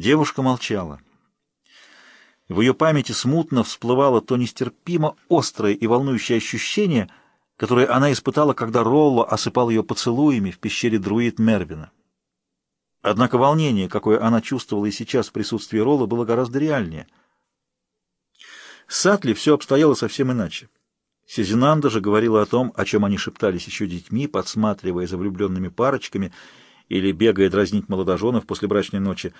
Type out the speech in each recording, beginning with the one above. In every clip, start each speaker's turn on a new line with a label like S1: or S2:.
S1: Девушка молчала. В ее памяти смутно всплывало то нестерпимо острое и волнующее ощущение, которое она испытала, когда Ролло осыпал ее поцелуями в пещере друид Мервина. Однако волнение, какое она чувствовала и сейчас в присутствии Ролла, было гораздо реальнее. С Атли все обстояло совсем иначе. Сизинанда же говорила о том, о чем они шептались еще детьми, подсматривая за влюбленными парочками или бегая дразнить молодоженов после брачной ночи.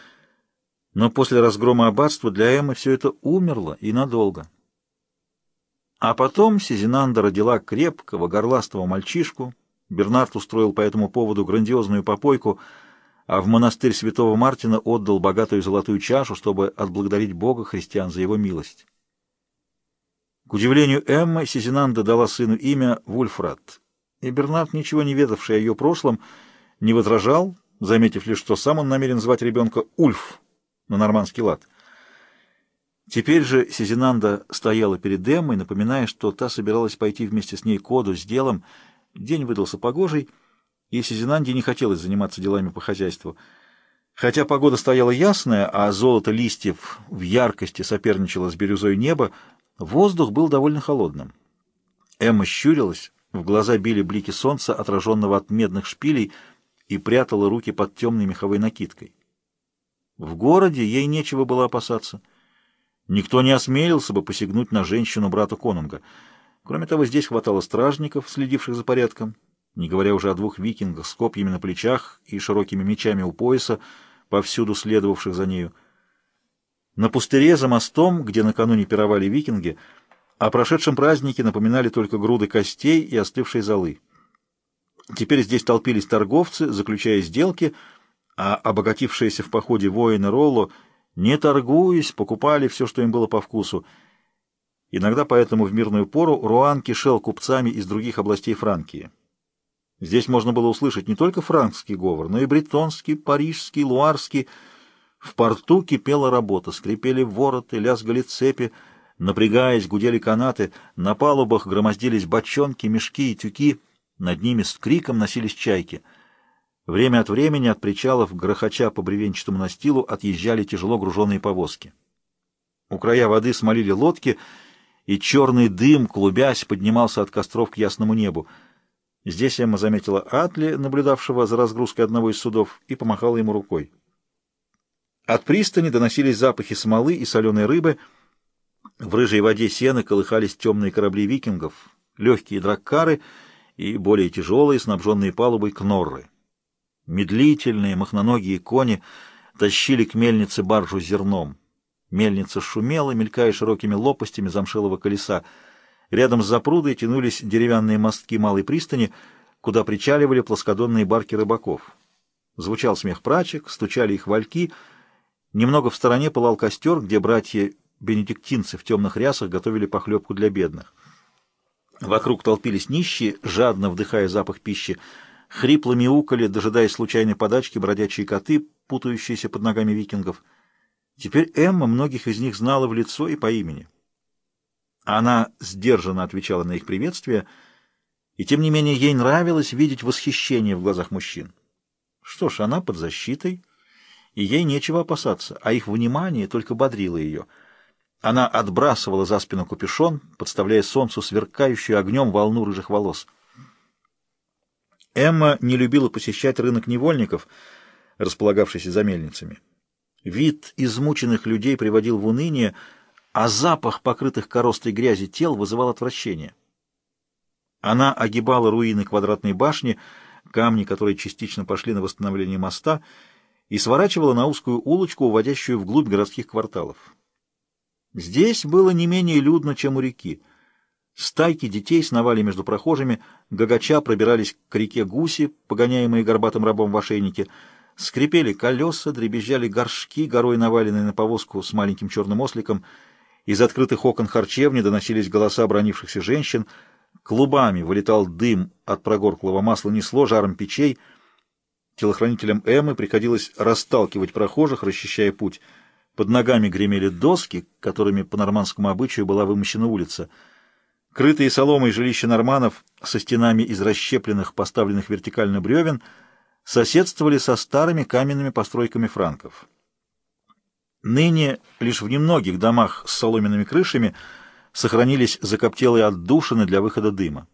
S1: Но после разгрома аббатства для Эммы все это умерло и надолго. А потом Сизинанда родила крепкого, горластого мальчишку. Бернард устроил по этому поводу грандиозную попойку, а в монастырь святого Мартина отдал богатую золотую чашу, чтобы отблагодарить Бога христиан за его милость. К удивлению Эммы, Сизинанда дала сыну имя Вульфрат, и Бернард, ничего не ведавший о ее прошлом, не возражал, заметив лишь, что сам он намерен звать ребенка Ульф на нормандский лад. Теперь же Сизинанда стояла перед Эммой, напоминая, что та собиралась пойти вместе с ней к Оду с делом. День выдался погожий, и Сизинанде не хотелось заниматься делами по хозяйству. Хотя погода стояла ясная, а золото листьев в яркости соперничало с бирюзой неба, воздух был довольно холодным. Эмма щурилась, в глаза били блики солнца, отраженного от медных шпилей, и прятала руки под темной меховой накидкой. В городе ей нечего было опасаться. Никто не осмелился бы посягнуть на женщину брата Конунга. Кроме того, здесь хватало стражников, следивших за порядком, не говоря уже о двух викингах с копьями на плечах и широкими мечами у пояса, повсюду следовавших за нею. На пустыре за мостом, где накануне пировали викинги, о прошедшем празднике напоминали только груды костей и остывшие золы. Теперь здесь толпились торговцы, заключая сделки — а обогатившиеся в походе воины Ролло, не торгуясь, покупали все, что им было по вкусу. Иногда поэтому в мирную пору Руан кишел купцами из других областей Франкии. Здесь можно было услышать не только франкский говор, но и бретонский, парижский, луарский. В порту кипела работа, скрипели вороты, лязгали цепи, напрягаясь, гудели канаты, на палубах громоздились бочонки, мешки и тюки, над ними с криком носились чайки — Время от времени от причалов, грохоча по бревенчатому настилу, отъезжали тяжело груженные повозки. У края воды смолили лодки, и черный дым, клубясь, поднимался от костров к ясному небу. Здесь Эмма заметила Атли, наблюдавшего за разгрузкой одного из судов, и помахала ему рукой. От пристани доносились запахи смолы и соленой рыбы. В рыжей воде сены колыхались темные корабли викингов, легкие драккары и более тяжелые, снабженные палубой, кнорры. Медлительные махноногие кони тащили к мельнице баржу зерном. Мельница шумела, мелькая широкими лопастями замшелого колеса. Рядом с запрудой тянулись деревянные мостки малой пристани, куда причаливали плоскодонные барки рыбаков. Звучал смех прачек, стучали их вальки. Немного в стороне пылал костер, где братья-бенедиктинцы в темных рясах готовили похлебку для бедных. Вокруг толпились нищие, жадно вдыхая запах пищи, Хрипло мяукали, дожидаясь случайной подачки, бродячие коты, путающиеся под ногами викингов. Теперь Эмма многих из них знала в лицо и по имени. Она сдержанно отвечала на их приветствие, и тем не менее ей нравилось видеть восхищение в глазах мужчин. Что ж, она под защитой, и ей нечего опасаться, а их внимание только бодрило ее. Она отбрасывала за спину капюшон, подставляя солнцу сверкающую огнем волну рыжих волос — Эмма не любила посещать рынок невольников, располагавшийся за мельницами. Вид измученных людей приводил в уныние, а запах покрытых коростой грязи тел вызывал отвращение. Она огибала руины квадратной башни, камни, которые частично пошли на восстановление моста, и сворачивала на узкую улочку, уводящую вглубь городских кварталов. Здесь было не менее людно, чем у реки. Стайки детей сновали между прохожими, гагача пробирались к реке гуси, погоняемые горбатым рабом в ошейнике, скрипели колеса, дребезжали горшки, горой наваленные на повозку с маленьким черным осликом, из открытых окон харчевни доносились голоса бронившихся женщин, клубами вылетал дым от прогорклого масла, несло жаром печей, телохранителям Эммы приходилось расталкивать прохожих, расчищая путь, под ногами гремели доски, которыми по нормандскому обычаю была вымощена улица — Крытые соломой жилища норманов со стенами из расщепленных, поставленных вертикально бревен, соседствовали со старыми каменными постройками франков. Ныне лишь в немногих домах с соломенными крышами сохранились закоптелые отдушины для выхода дыма.